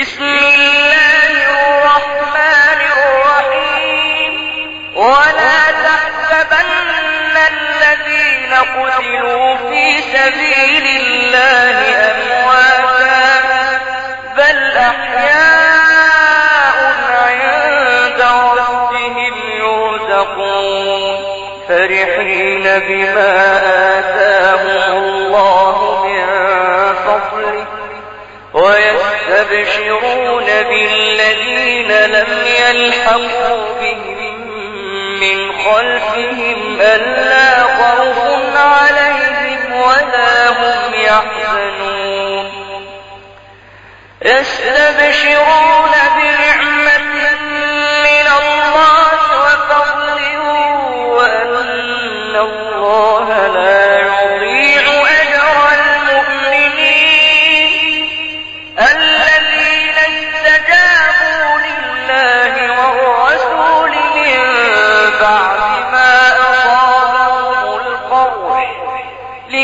بسم الله الرحمن الرحيم. ولا تحسبن الذين قتلوا في سبيل الله أمواتا بل أحياء عند ربهم يرزقون. فرحين بما آتاهم الله ويستبشرون بالذين لم يلحقوا بهم من خلفهم ألا خوف عليهم ولا هم يحزنون. يستبشرون بنعمة من الله وفضل وأن الله لا